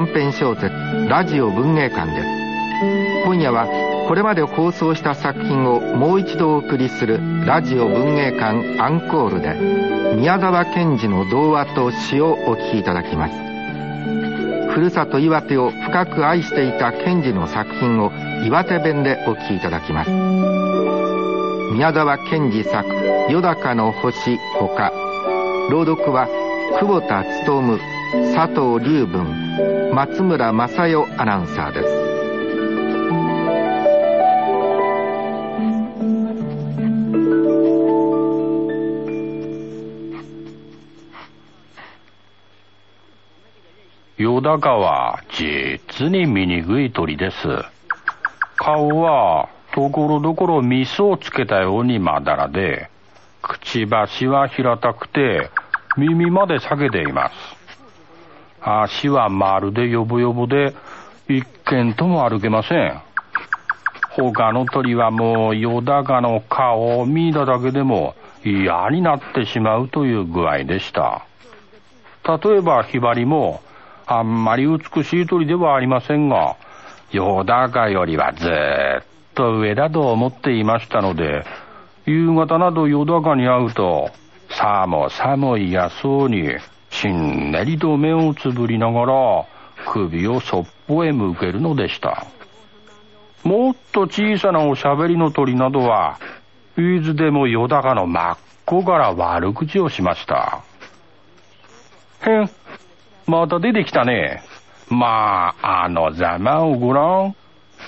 短編小説ラジオ文芸館です。今夜はこれまで放送した作品をもう一度お送りするラジオ文芸館アンコールで宮沢賢治の童話と詩をお聴きいただきます。ふるさと岩手を深く愛していた賢治の作品を岩手弁でお聴きいただきます。宮沢賢治作「よだかの星」ほか。朗読は久保田勉佐藤龍文。松村正代アナウンサーですヨダカは実に醜い鳥です。顔はところどころ味噌をつけたようにまだらで、くちばしは平たくて耳まで裂けています。足はまるでヨボヨボで一見とも歩けません。他の鳥はもうヨダカの顔を見ただけでも嫌になってしまうという具合でした。例えばヒバリもあんまり美しい鳥ではありませんが、ヨダカよりはずっと上だと思っていましたので、夕方などヨダカに会うと、さもさも嫌そうに、しんねりと目をつぶりながら、首をそっぽへ向けるのでした。もっと小さなおしゃべりの鳥などは、いつでもヨダカの真っ向から悪口をしました。へん、また出てきたね。まあ、あのざまをごらん。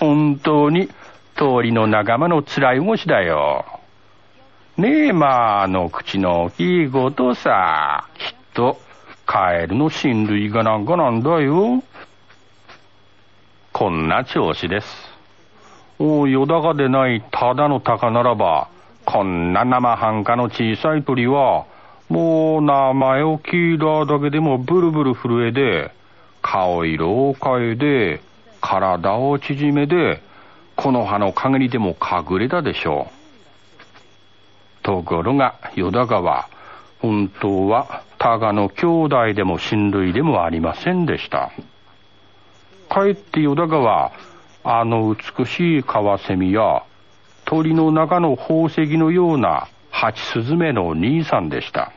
本当に、通りの仲間の辛い動しだよ。ねえ、まあ、あの口の大きいことさ。きっと、カエルの親類がなんかなんだよ。こんな調子です。およだがでないただの鷹ならば、こんな生半可の小さい鳥は、もう名前を聞いただけでもブルブル震えで、顔色を変えで、体を縮めで、この葉の陰にでも隠れたでしょう。ところが、ヨダカは、本当は、タガの兄弟でも親類でもありませんでした。かえってヨダカは、あの美しいカワセミや、鳥の中の宝石のようなハチスズメの兄さんでした。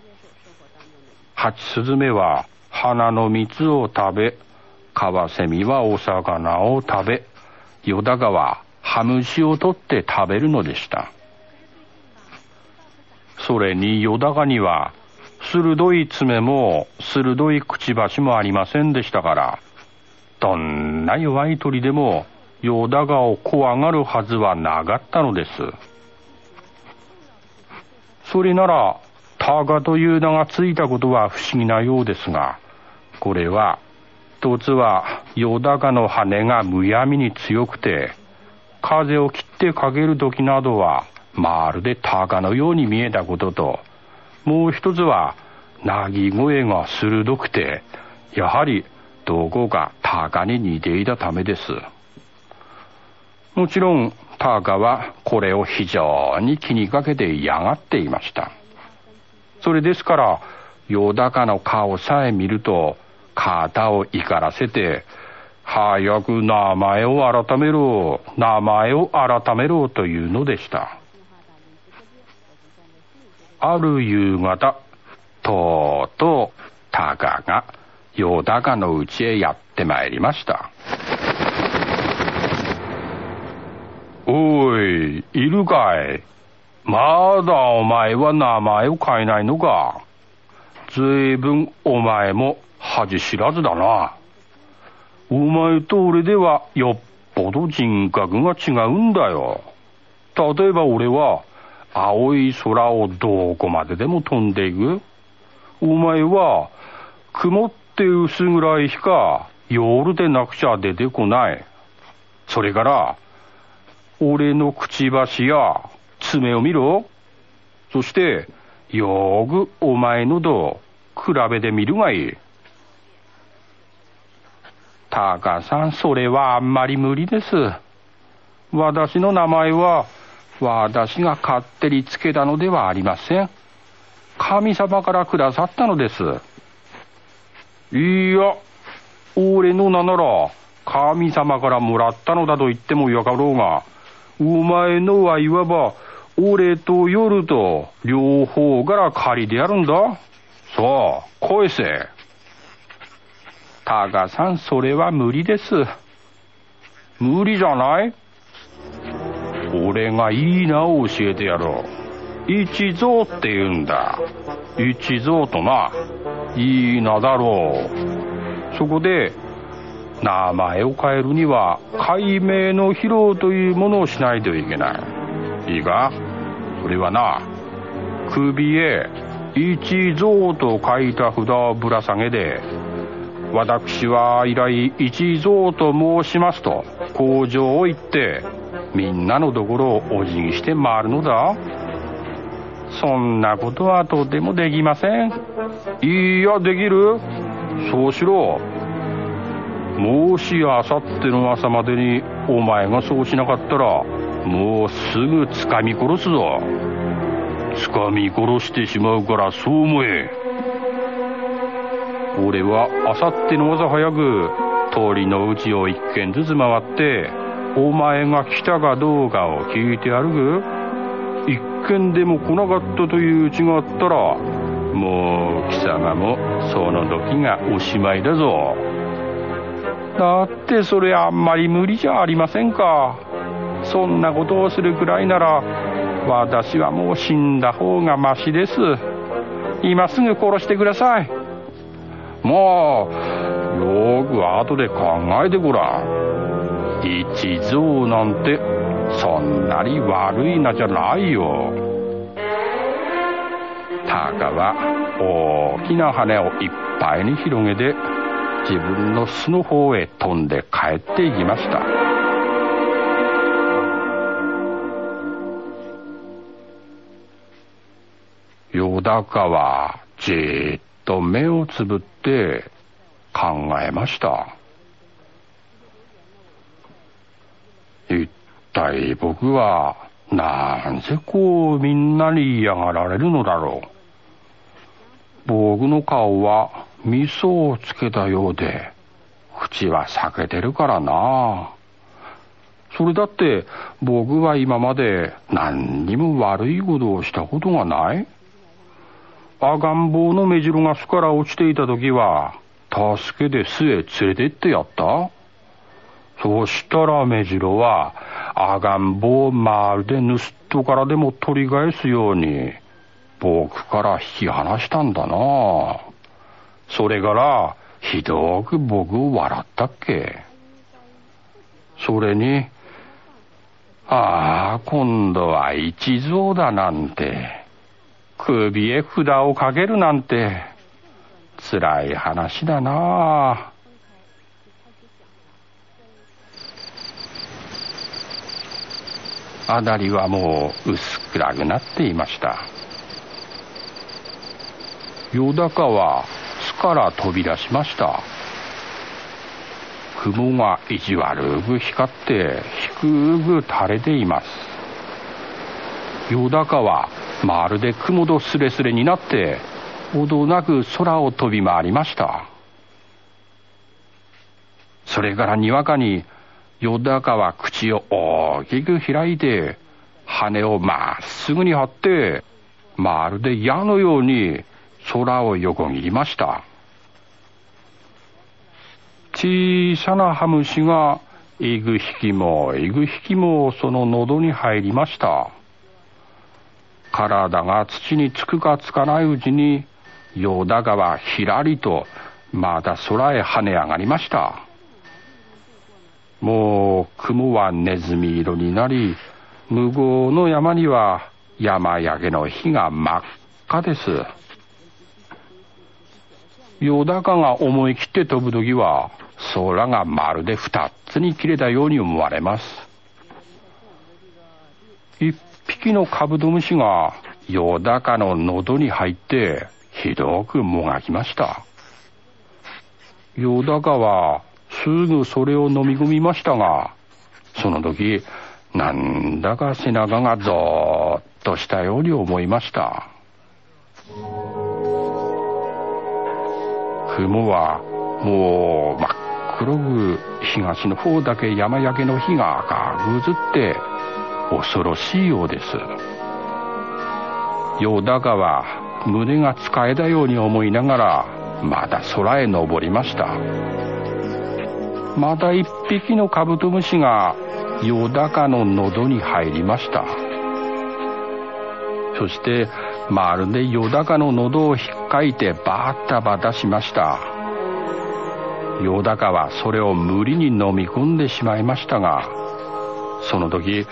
ハチスズメは花の蜜を食べ、カワセミはお魚を食べ、ヨダガはハムシを取って食べるのでした。それにヨダガには鋭い爪も鋭いくちばしもありませんでしたから、どんな弱い鳥でもヨダガを怖がるはずはなかったのです。それならタガという名がついたことは不思議なようですが、これは、一つは、ヨダカの羽がむやみに強くて、風を切ってかける時などは、まるでタガのように見えたことと、もう一つは、鳴き声が鋭くて、やはりどこかタガに似ていたためです。もちろん、タガはこれを非常に気にかけて嫌がっていました。それですから、ヨダカの顔さえ見ると、肩を怒らせて、早く名前を改めろ、名前を改めろというのでした。ある夕方、とうとう、タカが、ヨダカの家へやってまいりました。おい、いるかいまだお前は名前を変えないのか。ずいぶんお前も恥知らずだな。お前と俺ではよっぽど人格が違うんだよ。例えば俺は青い空をどこまででも飛んでいく。お前は曇って薄暗い日か夜でなくちゃ出てこない。それから俺のくちばしや爪を見ろ。そして、よーくお前のと比べてみるがいい。タカさん、それはあんまり無理です。私の名前は、私が勝手につけたのではありません。神様からくださったのです。いや、俺の名なら神様からもらったのだと言ってもよかろうが、お前のはいわば俺と夜と両方から借りてやるんだ。さあ、返せ。タガさん、それは無理です。無理じゃない？俺がいいなを教えてやろう。一蔵って言うんだ。一蔵とな、いいなだろう。そこで、名前を変えるには、解明の披露というものをしないといけない。いいか？それはな、首へ一蔵と書いた札をぶら下げで、私は以来一蔵と申しますと工場を行ってみんなのところをお辞儀して回るのだ。そんなことはとてもできません。いやできる。そうしろ。もしあさっての朝までにお前がそうしなかったらもうすぐ掴み殺すぞ。掴み殺してしまうからそう思え。俺はあさっての朝早く通りのうちを一軒ずつ回ってお前が来たかどうかを聞いてやるぐ。一軒でも来なかったといううちがあったらもう貴様もその時がおしまいだぞ。だってそれあんまり無理じゃありませんか。そんなことをするくらいなら私はもう死んだ方がましです。今すぐ殺してください。もうよく後で考えてごらん。一蔵なんてそんなに悪いなじゃないよ。タカは大きな羽をいっぱいに広げて自分の巣の方へ飛んで帰っていきました。よだかはじっと目をつぶって考えました一体僕はなんせこうみんなに嫌がられるのだろう。僕の顔は味噌をつけたようで、口は裂けてるからな。それだって僕は今まで何にも悪いことをしたことがない。赤ん坊の目白が巣から落ちていた時は、助けて巣へ連れてってやった。そしたら目白は赤ん坊をまるで盗人からでも取り返すように僕から引き離したんだな。それからひどく僕を笑ったっけ。それにああ今度は一蔵だなんて。首へ札をかけるなんて辛い話だな。あだりはもう薄暗くなっていました。よだかは巣から飛び出しました。雲が意地悪く光って低く垂れています。よだかはまるで雲とすれすれになってほどなく空を飛び回りました。それからにわかによだかは口を大きく開いて羽をまっすぐに張ってまるで矢のように空を横切りました。小さなハムシがいぐ引きもいぐ引きもその喉に入りました。体が土につくかつかないうちにヨダガはひらりとまた空へ跳ね上がりました。もう雲はネズミ色になり向こうの山には山焼けの火が真っ赤です。ヨダカが思い切って飛ぶ時は空がまるで二つに切れたように思われます。一匹のカブトムシがヨダカの喉に入ってひどくもがきました。ヨダカはすぐそれを飲み込みましたがその時なんだか背中がゾーッとしたように思いました。雲はもう真っ黒く東の方だけ山焼けの火が赤ぐずって恐ろしいようです。ヨダカは胸が使えたように思いながらまだ空へ登りました。また一匹のカブトムシがヨダカの喉に入りました。そしてまるでヨダカの喉をひっかいてバタバタしました。ヨダカはそれを無理に飲み込んでしまいましたがその時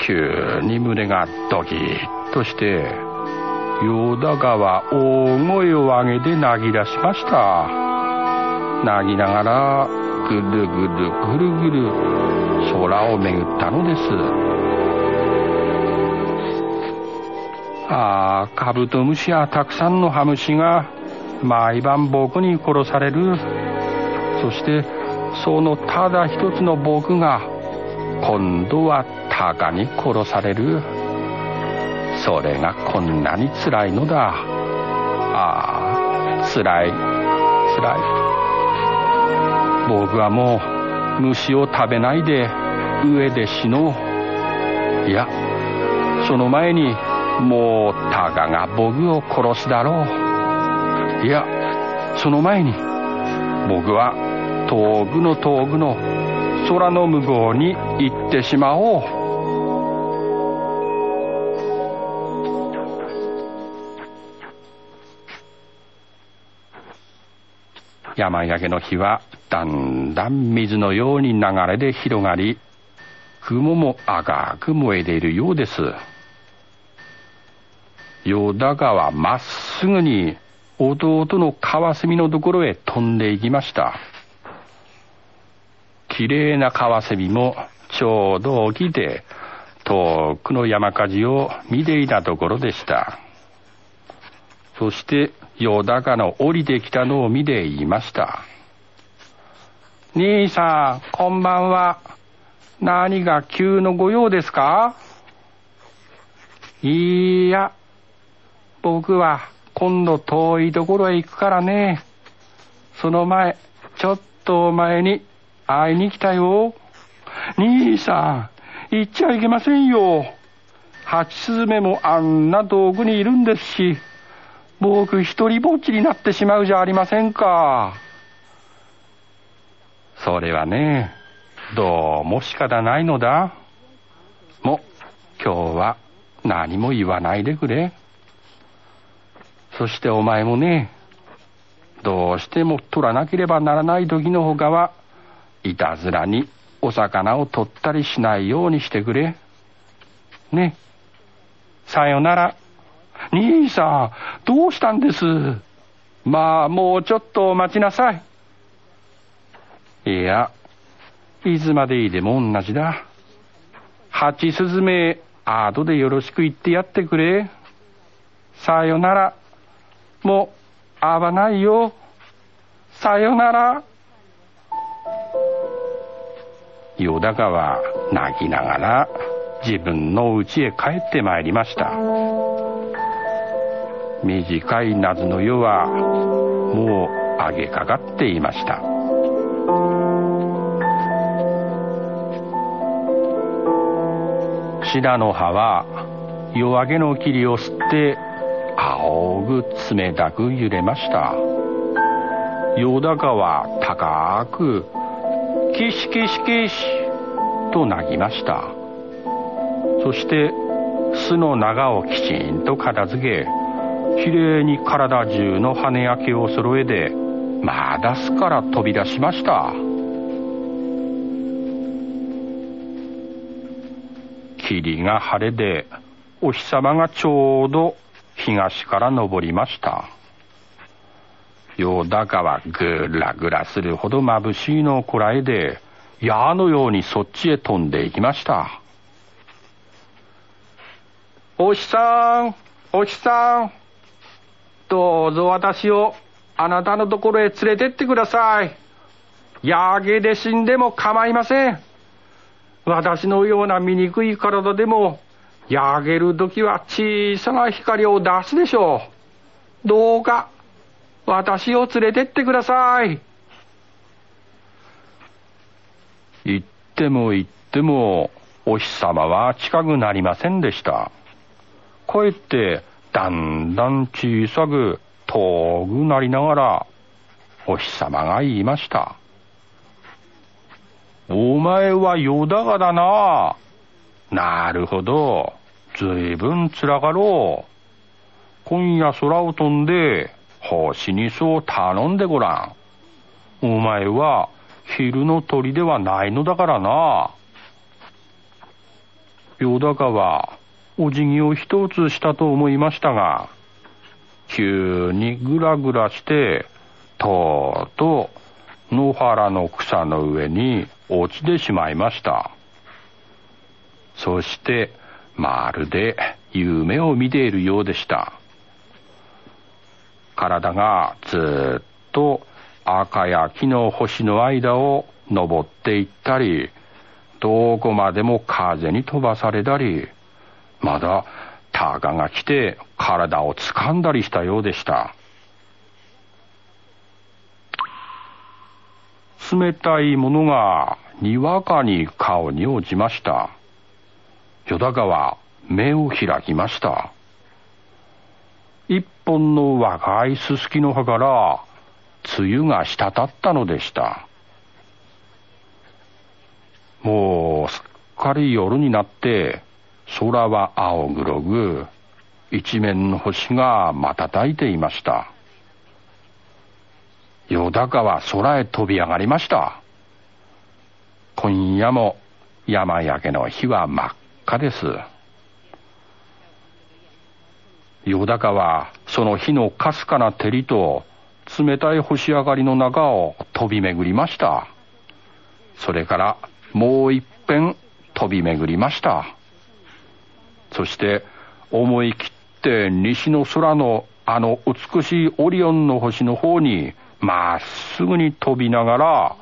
急に胸がドキッとしてヨダカは大声を上げて泣き出しました。泣きながらぐるぐるぐるぐる空を巡ったのですああ、カブトムシやたくさんのハムシが毎晩僕に殺される。そしてそのただ一つの僕が今度はタカに殺される。それがこんなに辛いのだ。ああ、辛い、辛い。僕はもう虫を食べないで上で死のう。いや、その前にもうたかが僕を殺すだろういやその前に僕は遠くの遠くの空の向こうに行ってしまおう山焼けの火はだんだん水のように流れで広がり雲も赤く燃えているようですヨダカはまっすぐに弟のカワセミのところへ飛んでいきました。きれいなカワセミもちょうど起きて遠くの山火事を見ていたところでした。そしてヨダカの降りてきたのを見ていました。兄さん、こんばんは。何が急のご用ですか？いや、僕は今度遠いところへ行くからね。その前、ちょっと前に会いに来たよ。兄さん、行っちゃいけませんよ。ハチスズメもあんな遠くにいるんですし、僕一人ぼっちになってしまうじゃありませんか。それはね、どうも仕方ないのだ。も、今日は何も言わないでくれ。そしてお前もね、どうしても取らなければならない時のほかは、いたずらにお魚を取ったりしないようにしてくれ。ね。さよなら。兄さん、どうしたんです?まあ、もうちょっと待ちなさい。いや、いつまでいいでも同じだ。蜂スズメ、後でよろしく言ってやってくれ。さよなら。もう会わないよ。さよなら。ヨダカは泣きながら自分の家へ帰ってまいりました。短い夏の夜はもう上げかかっていました。シダの葉は夜明けの霧を吸って仰ぐ冷たく揺れました。ヨダカは高くキシキシキシと鳴きました。そして巣の中をきちんと片付けきれいに体中の羽焼けを揃えてまだ巣から飛び出しました。霧が晴れでお日様がちょうど東から登りました。ヨダカはぐらぐらするほど眩しいのをこらえて、矢のようにそっちへ飛んでいきました。お日さん、お日さん、どうぞ私をあなたのところへ連れてってください。やげで死んでも構いません。私のような醜い体でも焼ける時は小さな光を出すでしょう。どうか、私を連れてってください。行っても行っても、お日様は近くなりませんでした。こうやって、だんだん小さく遠くなりながら、お日様が言いました。お前はよだがだな。なるほど。ずいぶんつらがろう。今夜空を飛んで、星にそう頼んでごらん。お前は昼の鳥ではないのだからな。よだかはお辞儀を一つしたと思いましたが、急にぐらぐらして、とうとう野原の草の上に落ちてしまいました。そして、まるで夢を見ているようでした。体がずっと赤や木の星の間を登っていったり、どこまでも風に飛ばされたり、まだタカが来て体を掴んだりしたようでした。冷たいものがにわかに顔に落ちました。ヨダカは目を開きました。一本の若いすすきの葉から梅雨が滴ったのでした。もうすっかり夜になって空は青黒く一面の星が瞬いていました。よだかは空へ飛び上がりました。今夜も山焼けの日は真っ赤です。よだかはその火のかすかな照りと冷たい星上がりの中を飛び巡りました。それからもう一遍飛び巡りました。そして思い切って西の空のあの美しいオリオンの星の方にまっすぐに飛びながら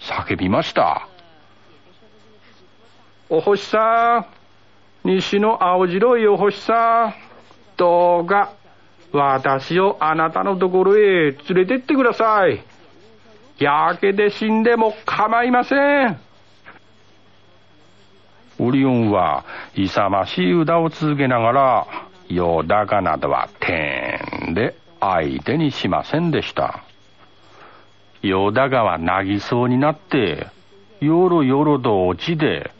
叫びました。お星さん、西の青白いお星さん、どうか私をあなたのところへ連れてってください。やけで死んでも構いません。オリオンは勇ましい歌を続けながら、ヨダカなどは天で相手にしませんでした。ヨダカはなぎそうになって、よろよろと落ちて、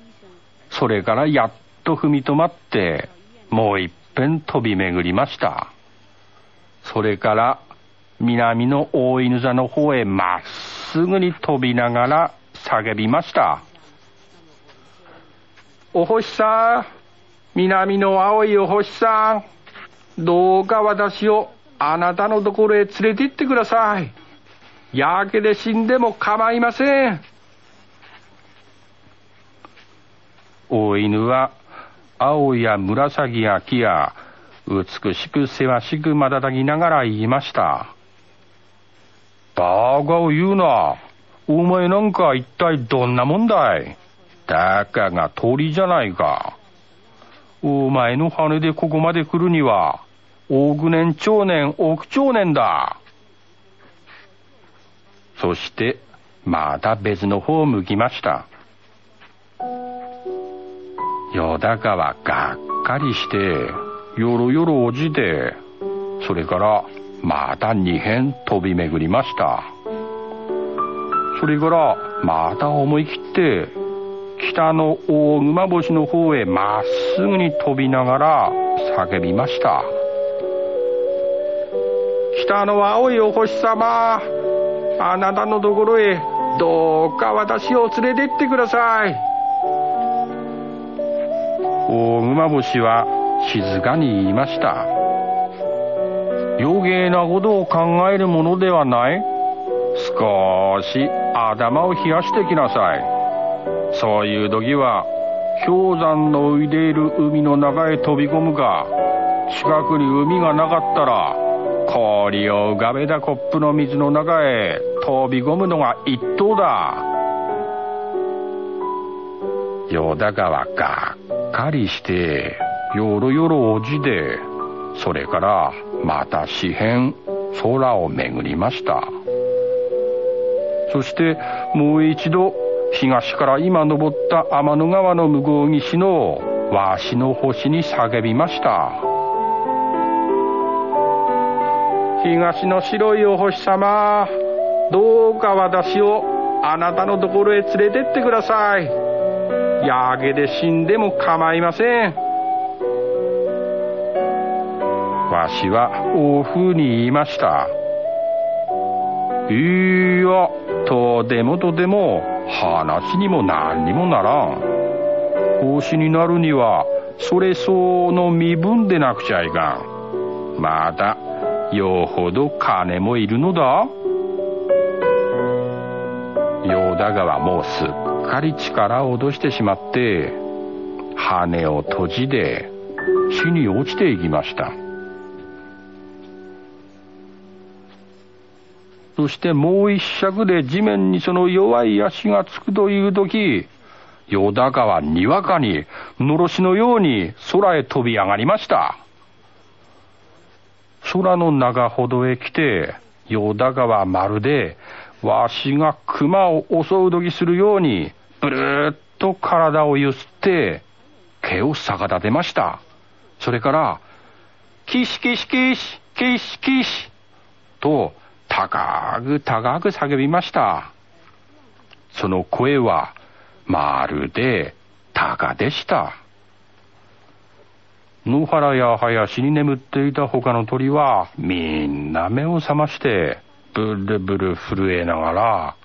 それからやっと踏み止まって、もう一遍飛び巡りました。それから南の大犬座の方へまっすぐに飛びながら叫びました。お星さん、南の青いお星さん、どうか私をあなたのところへ連れて行ってください。やけで死んでも構いません。大犬は青や紫や木や美しくせわしく瞬きながら言いました。バカを言うな。お前なんか一体どんなもんだいたかが鳥じゃないか。お前の羽でここまで来るには、億年長年億長年だ。そして、また別の方を向きました。よだかはがっかりして、よろよろ落ちて、それからまた二辺飛び巡りました。それからまた思い切って北の大熊星の方へまっすぐに飛びながら叫びました。北の青いお星様、あなたのところへどうか私を連れてってください。大熊星は静かに言いました。余計なことを考えるものではない少し頭を冷やしてきなさい。そういう時は氷山の浮いている海の中へ飛び込むか、近くに海がなかったら、氷を浮かべたコップの水の中へ飛び込むのが一等だ。ヨダカはがっかりして、よろよろおじで、それからまた四辺空を巡りました。そしてもう一度東から今登った天の川の向こう岸のわしの星に叫びました。東の白いお星様、どうか私をあなたのところへ連れてってください。やけで死んでも構いません。わしは王風に言いました。いや、とてもとても話にも何にもならん。奉仕になるには、それ相応の身分でなくちゃいかん。また、よほど金もいるのだ。ヨダガはもうすっかり力を落としてしまって、羽を閉じで地に落ちていきました。そしてもう一尺で地面にその弱い足がつくという時、ヨダカはにわかに、のろしのように空へ飛び上がりました。空の中ほどへ来て、ヨダカはまるで、わしが熊を襲う時するように、ブルーっと体をゆすって、毛を逆立てました。それから、キシキシキシ、キシキシ、と、高く高く叫びました。その声はまるで鷹でした。野原や林に眠っていた他の鳥はみんな目を覚ましてブルブル震えながら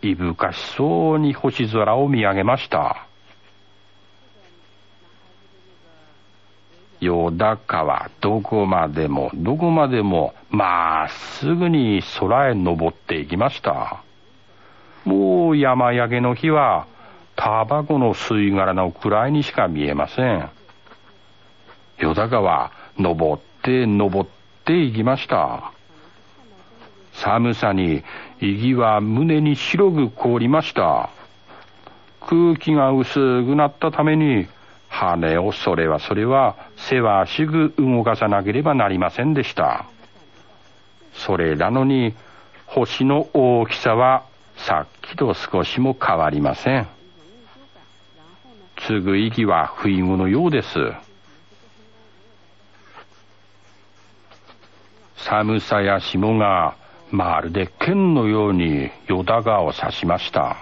いぶかしそうに星空を見上げました。よだかはどこまでもどこまでもまっすぐに空へ登っていきました。もう山焼けの日はタバコの吸い殻のくらいにしか見えません。よだかは登って登っていきました。寒さに息は胸に白く凍りました。空気が薄くなったために羽をそれはそれはせわしく動かさなければなりませんでした。それなのに星の大きさはさっきと少しも変わりません。継ぐ息は不意後のようです。寒さや霜がまるで剣のようにヨダガを刺しました。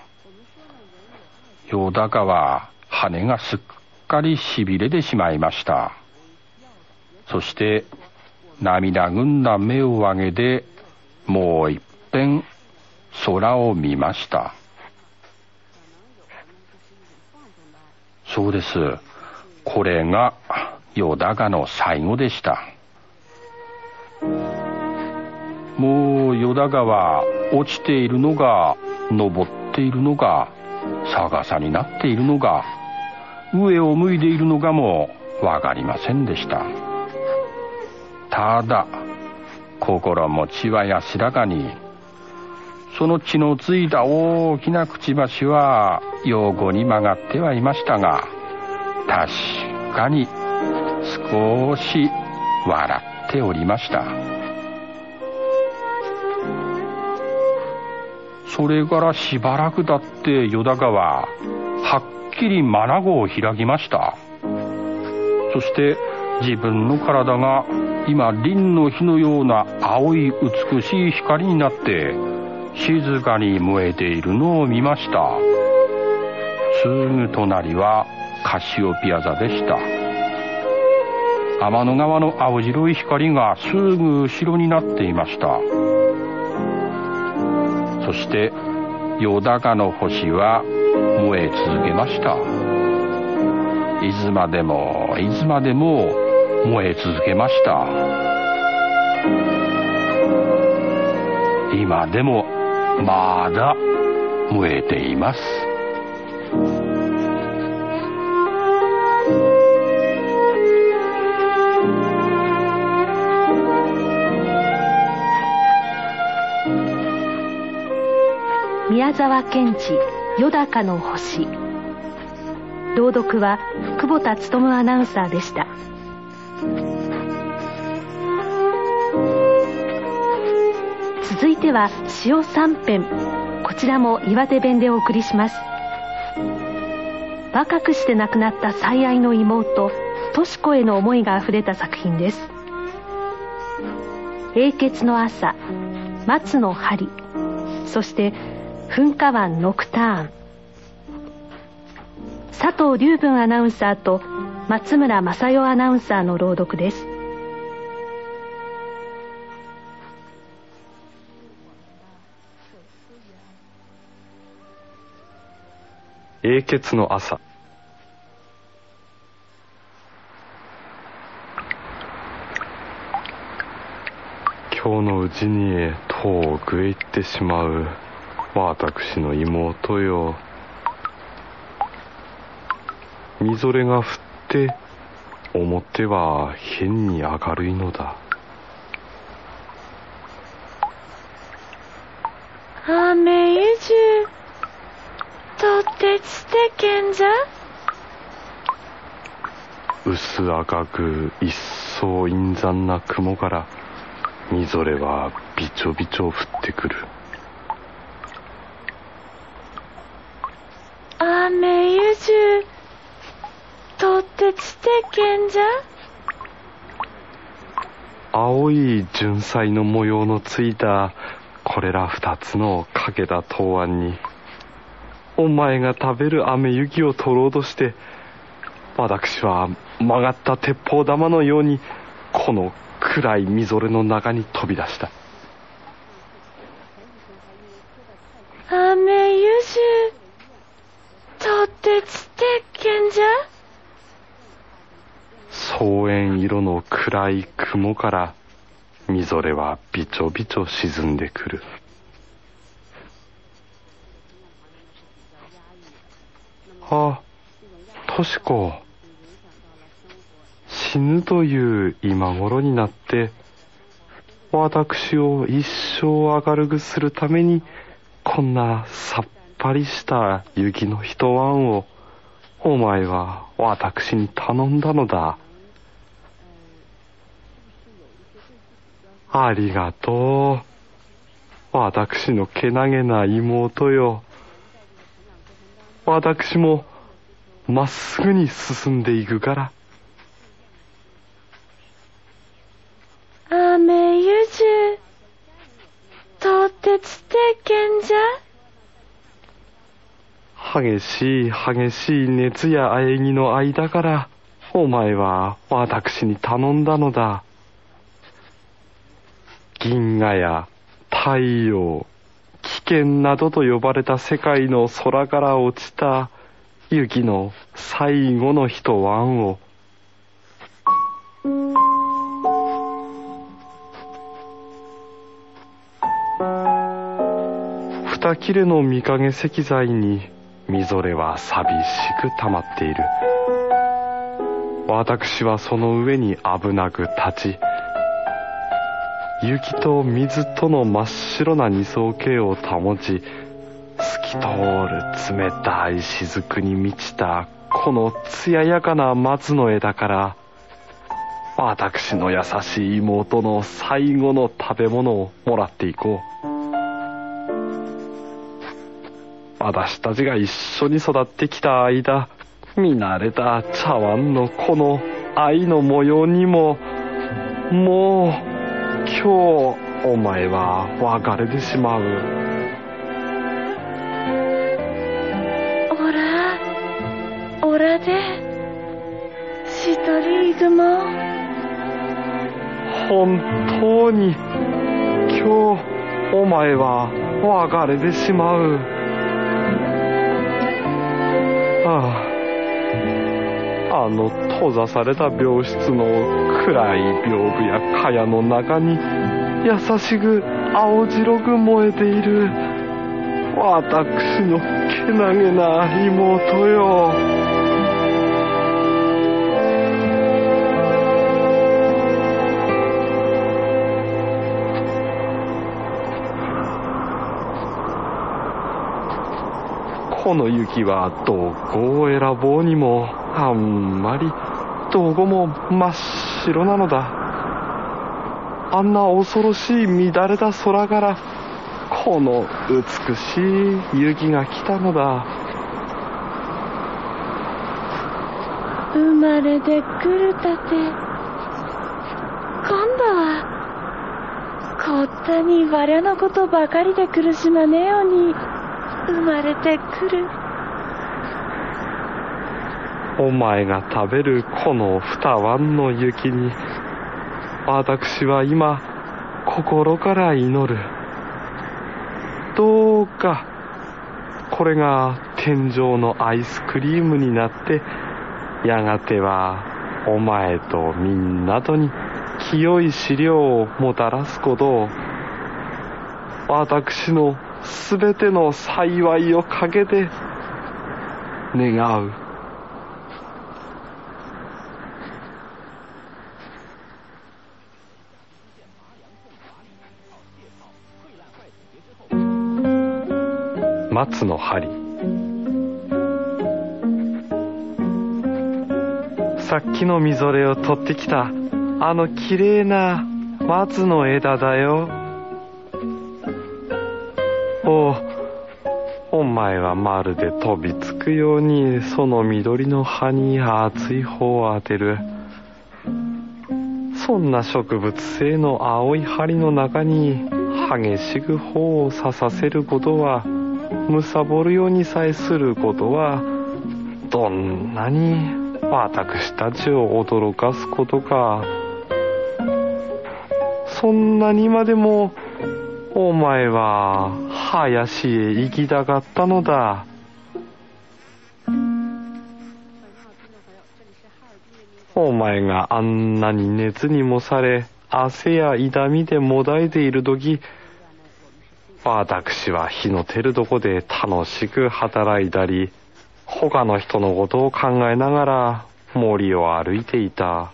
ヨダガは羽がすっかりしびれてしまいました。そして涙ぐんだ目を上げてもう一遍空を見ました。そうです。これがヨダガの最後でした。もうヨダガは落ちているのが登っているのが逆さになっているのが上を向いているのかもわかりませんでした。ただ心持ちは安らかにその血のついた大きなくちばしは横に曲がってはいましたが確かに少し笑ておりました。それからしばらく経って淀高ははっきり眼を開きました。そして自分の体が今輪の火のような青い美しい光になって静かに燃えているのを見ました。すぐ隣はカシオピア座でした。天の川の青白い光がすぐ後ろになっていました。そして夜高の星は燃え続けました。いつまでもいつまでも燃え続けました。今でもまだ燃えています。宮沢賢治よだかの星。朗読は久保田勉アナウンサーでした。続いては詩三編。こちらも岩手弁でお送りします。若くして亡くなった最愛の妹とし子への思いがあふれた作品です。英傑の朝松の針。そして噴火湾ノクターン。佐藤龍文アナウンサーと松村正代アナウンサーの朗読です。英傑の朝。今日のうちに遠くへ行ってしまう。私の妹よ。みぞれが降って表は変に明るいのだ。雨ゆじゅとってつてけんじゃ。薄赤く一層陰惨な雲からみぞれはびちょびちょ降ってくる雨ゆじゅとってつてけんじゃ？青い純彩の模様のついたこれら二つのかけた答案にお前が食べる雨雪を取ろうとして私は曲がった鉄砲玉のようにこの暗いみぞれの中に飛び出した雨ゆじゅとってつてけんじゃ草原色の暗い雲からみぞれはびちょびちょ沈んでくる。あとし子死ぬという今頃になって私を一生明るくするためにこんなさっぱりした雪の一晩をお前は私に頼んだのだ。ありがとう。私のけなげな妹よ。私もまっすぐに進んでいくから。雨ゆじゅとってつてけんじゃ。激しい激しい熱や喘ぎの間からお前は私に頼んだのだ銀河や太陽危険などと呼ばれた世界の空から落ちた雪の最後の一晩を。二切れの御影石材にみぞれは寂しく溜まっている。私はその上に危なく立ち雪と水との真っ白な二層形を保ち透き通る冷たい雫に満ちたこの艶やかな松の枝から私の優しい妹の最後の食べ物をもらっていこう。私たちが一緒に育ってきた間見慣れた茶碗のこの愛の模様にももう今日お前は別れてしまう。おらおらで一人行くも。本当に今日お前は別れてしまう。あああの閉ざされた病室の暗い屏風や茅の中に優しく青白く燃えている私のけなげな妹よ。この雪はどこを選ぼうにもあんまりどこも真っ白なのだ。あんな恐ろしい乱れた空からこの美しい雪が来たのだ。生まれてくるたて。今度はこったに我のことばかりで苦しまねえように生まれてくる。お前が食べるこの二碗の雪に私は今心から祈るどうかこれが天井のアイスクリームになってやがてはお前とみんなとに清い資料をもたらすことを私のすべての幸いをかけて願う。松の針。さっきのみぞれを取ってきたあのきれいな松の枝だよ。おお前はまるで飛びつくようにその緑の葉に熱い方を当てる。そんな植物性の青い針の中に激しく方を刺させることは貪るようにさえすることはどんなに私たちを驚かすことか。そんなにまでもお前は林へ行きたかったのだ。お前があんなに熱にもされ汗や痛みでもだえている時私は日の照るとこで楽しく働いたり、他の人のことを考えながら森を歩いていた。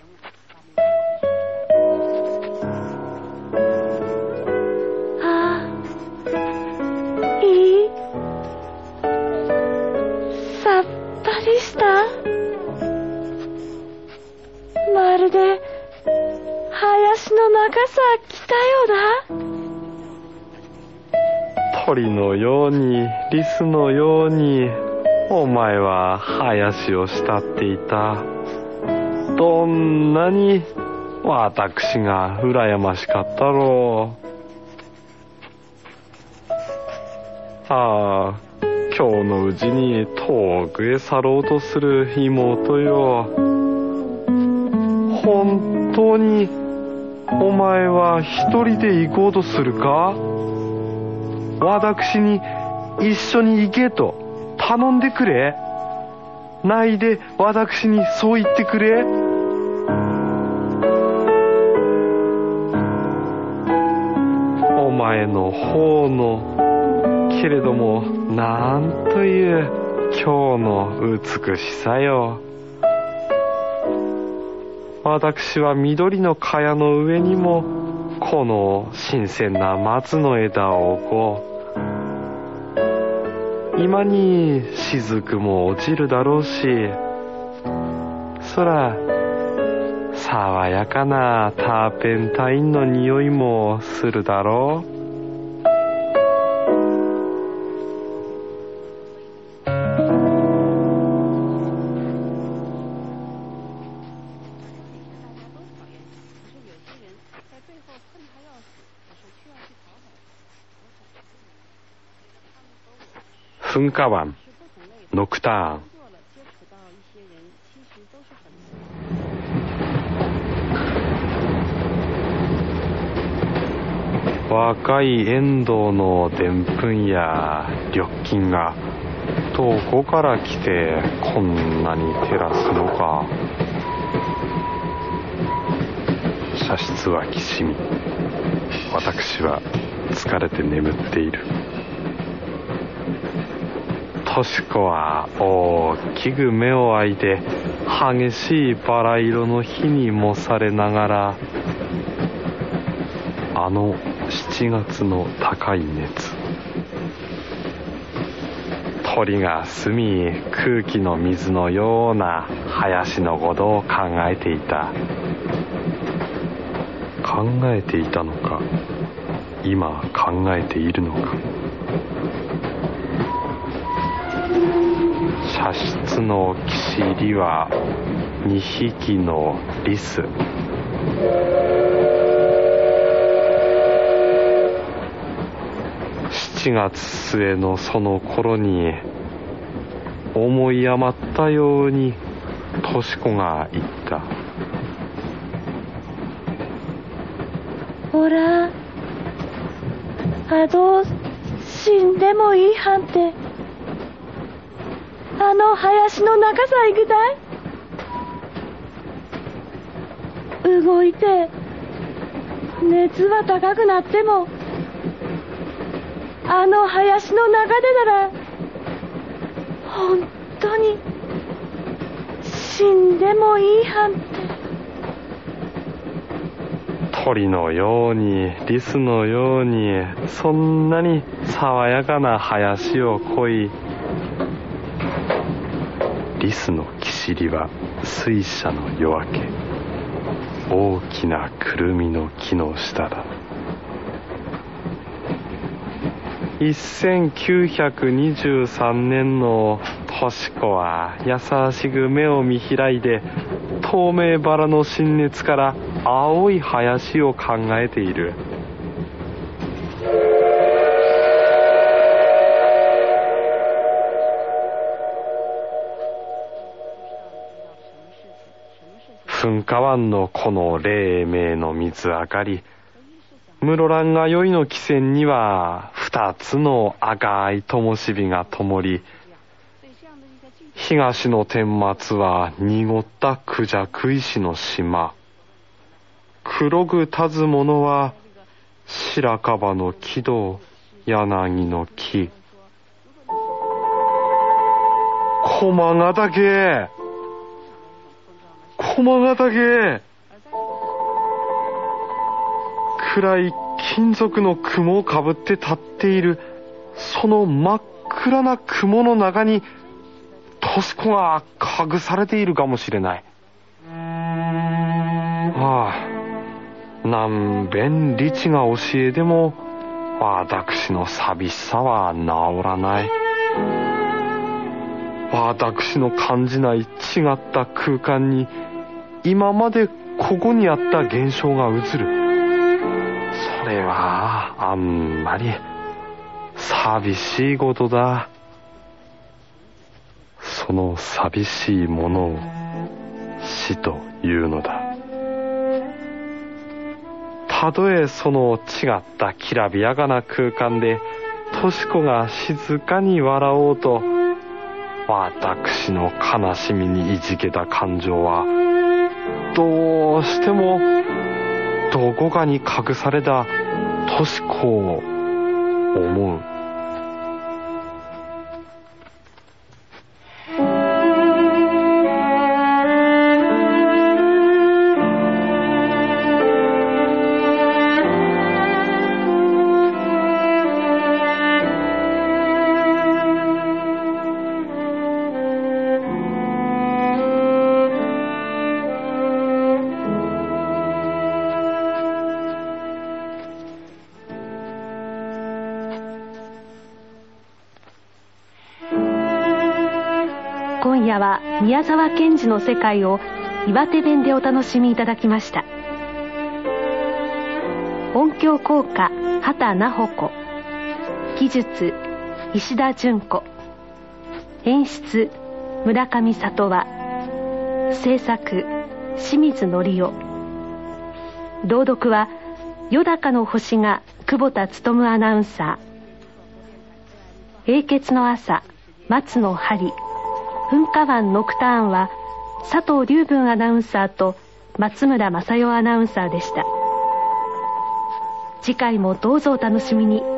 リスのようにお前は林を慕っていた。どんなに私が羨ましかったろう。ああ今日のうちに遠くへ去ろうとする妹よ。本当にお前は一人で行こうとするか？私に一緒に行けと頼んでくれ。ないで私にそう言ってくれ。お前の方のけれどもなんという今日の美しさよ。私は緑の茅の上にもこの新鮮な松の枝を置こう。今に雫も落ちるだろうし空爽やかなターペンタインの匂いもするだろう。噴火湾ノクターン。若い遠藤のでんぷんや緑金がどこから来てこんなに照らすのか。茶室はきしみ。私は疲れて眠っている。とし子は大きく目を開いて激しいバラ色の火にもされながらあの7月の高い熱。鳥が澄み空気の水のような林のことを考えていた。考えていたのか今考えているのか。茶室の岸りは2匹のリス。7月末のその頃に思い余ったようにとし子が言った。ほらあどう死んでもいいはんて。あの林の中さ行くたい？動いて。熱は高くなっても。あの林の中でなら本当に死んでもいいはんて。鳥のようにリスのようにそんなに爽やかな林を恋いリスのキシリは水車の夜明け。大きなくるみの木の下だ。1923年のとし子は優しく目を見開いて透明バラの新熱から青い林を考えている。噴火湾のこの黎明の水上がり室蘭が宵の汽船には二つの赤い灯火が灯り東の天末は濁ったクジャク石の島黒く立つものは白樺の木と柳の木。駒ヶ岳。駒ヶ岳。暗い金属の雲をかぶって立っているその真っ暗な雲の中にトシコが隠されているかもしれない。ああ何べんリチが教えても私の寂しさは治らない。私の感じない違った空間に今までここにあった現象が映る。それはあんまり寂しいことだ。その寂しいものを死というのだ。たとえその違ったきらびやかな空間でとし子が静かに笑おうと私の悲しみにいじけた感情はどうしてもどこかに隠されたとし子を思う。宮沢賢治の世界を岩手弁でお楽しみいただきました。音響効果畑奈穂子。技術石田純子。演出村上里和。制作清水則夫。朗読は「よだかの星」が久保田勉アナウンサー。英傑の朝松野針噴火湾ノクターンは佐藤龍文アナウンサーと松村正代アナウンサーでした。次回もどうぞお楽しみに。